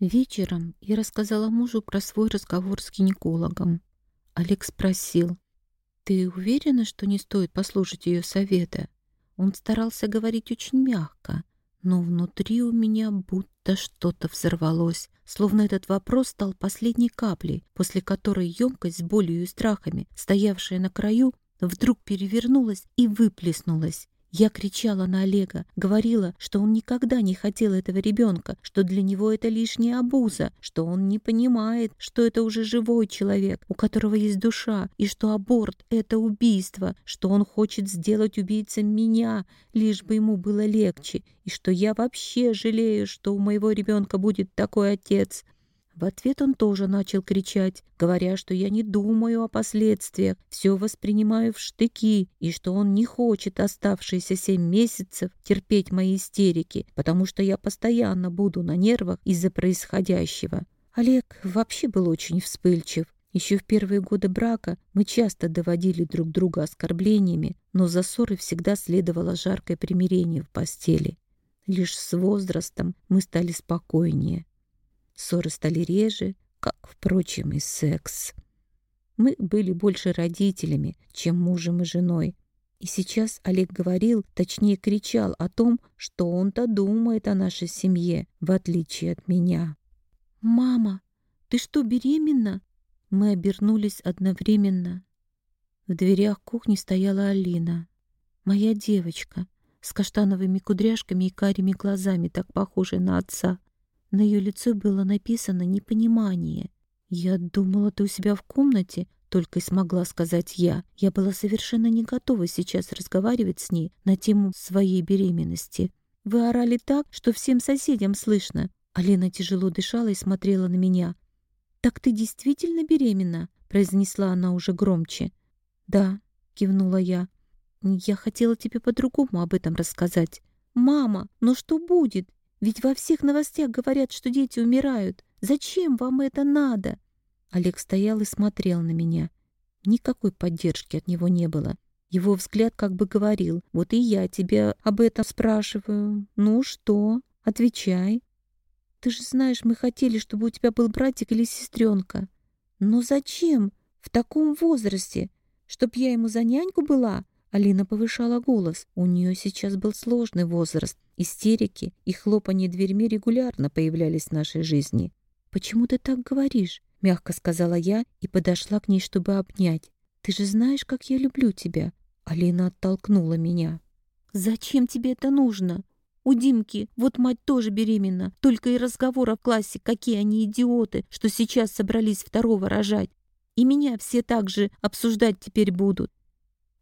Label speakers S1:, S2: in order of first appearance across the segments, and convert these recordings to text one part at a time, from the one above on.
S1: Вечером я рассказала мужу про свой разговор с гинекологом. Олег спросил, «Ты уверена, что не стоит послушать ее совета?» Он старался говорить очень мягко, но внутри у меня будто что-то взорвалось, словно этот вопрос стал последней каплей, после которой емкость с болью и страхами, стоявшая на краю, вдруг перевернулась и выплеснулась. Я кричала на Олега, говорила, что он никогда не хотел этого ребенка, что для него это лишняя обуза, что он не понимает, что это уже живой человек, у которого есть душа, и что аборт — это убийство, что он хочет сделать убийцей меня, лишь бы ему было легче, и что я вообще жалею, что у моего ребенка будет такой отец. В ответ он тоже начал кричать, говоря, что я не думаю о последствиях, все воспринимаю в штыки, и что он не хочет оставшиеся семь месяцев терпеть мои истерики, потому что я постоянно буду на нервах из-за происходящего. Олег вообще был очень вспыльчив. Еще в первые годы брака мы часто доводили друг друга оскорблениями, но за ссоры всегда следовало жаркое примирение в постели. Лишь с возрастом мы стали спокойнее. Ссоры стали реже, как, впрочем, и секс. Мы были больше родителями, чем мужем и женой. И сейчас Олег говорил, точнее кричал о том, что он-то думает о нашей семье, в отличие от меня. «Мама, ты что, беременна?» Мы обернулись одновременно. В дверях кухни стояла Алина, моя девочка, с каштановыми кудряшками и карими глазами, так похожей на отца. На ее лице было написано непонимание. «Я думала, ты у себя в комнате», — только и смогла сказать я. Я была совершенно не готова сейчас разговаривать с ней на тему своей беременности. «Вы орали так, что всем соседям слышно». Алина тяжело дышала и смотрела на меня. «Так ты действительно беременна?» — произнесла она уже громче. «Да», — кивнула я. «Я хотела тебе по-другому об этом рассказать». «Мама, ну что будет? Ведь во всех новостях говорят, что дети умирают. Зачем вам это надо?» Олег стоял и смотрел на меня. Никакой поддержки от него не было. Его взгляд как бы говорил, «Вот и я тебя об этом спрашиваю. Ну что? Отвечай. Ты же знаешь, мы хотели, чтобы у тебя был братик или сестренка. Но зачем? В таком возрасте? Чтоб я ему за няньку была?» Алина повышала голос. У нее сейчас был сложный возраст. Истерики и хлопанье дверьми регулярно появлялись в нашей жизни. «Почему ты так говоришь?» — мягко сказала я и подошла к ней, чтобы обнять. «Ты же знаешь, как я люблю тебя!» Алина оттолкнула меня. «Зачем тебе это нужно? У Димки вот мать тоже беременна. Только и разговор в классе, какие они идиоты, что сейчас собрались второго рожать. И меня все так же обсуждать теперь будут.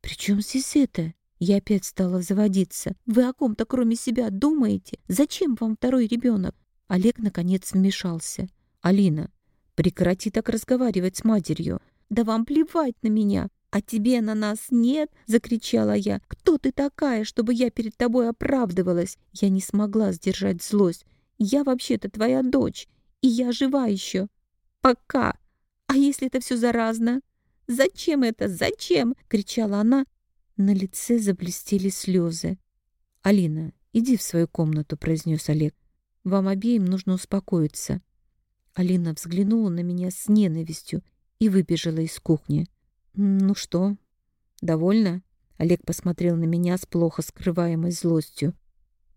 S1: «При чем здесь это?» Я опять стала заводиться. «Вы о ком-то кроме себя думаете? Зачем вам второй ребенок?» Олег, наконец, вмешался. «Алина, прекрати так разговаривать с матерью. Да вам плевать на меня. А тебе на нас нет?» — закричала я. «Кто ты такая, чтобы я перед тобой оправдывалась?» Я не смогла сдержать злость. «Я вообще-то твоя дочь, и я жива еще. Пока. А если это все заразно?» Зачем это? Зачем?» — кричала она. На лице заблестели слезы. «Алина, иди в свою комнату», — произнес Олег. «Вам обеим нужно успокоиться». Алина взглянула на меня с ненавистью и выбежала из кухни. «Ну что, довольна?» Олег посмотрел на меня с плохо скрываемой злостью.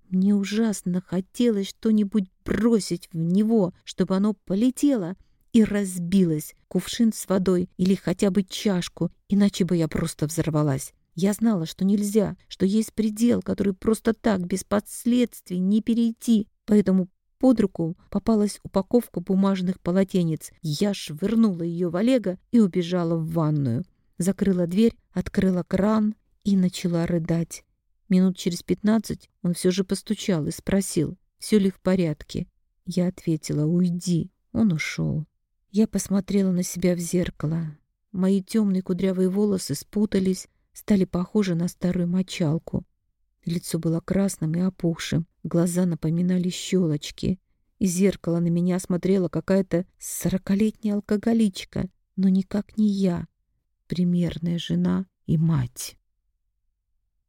S1: Мне ужасно хотелось что-нибудь бросить в него, чтобы оно полетело — и разбилась, кувшин с водой или хотя бы чашку, иначе бы я просто взорвалась. Я знала, что нельзя, что есть предел, который просто так, без последствий, не перейти, поэтому под руку попалась упаковка бумажных полотенец. Я швырнула ее в Олега и убежала в ванную. Закрыла дверь, открыла кран и начала рыдать. Минут через пятнадцать он все же постучал и спросил, все ли в порядке. Я ответила «Уйди». Он ушел. Я посмотрела на себя в зеркало. Мои темные кудрявые волосы спутались, стали похожи на старую мочалку. Лицо было красным и опухшим, глаза напоминали щелочки. Из зеркала на меня смотрела какая-то сорокалетняя алкоголичка, но никак не я, примерная жена и мать.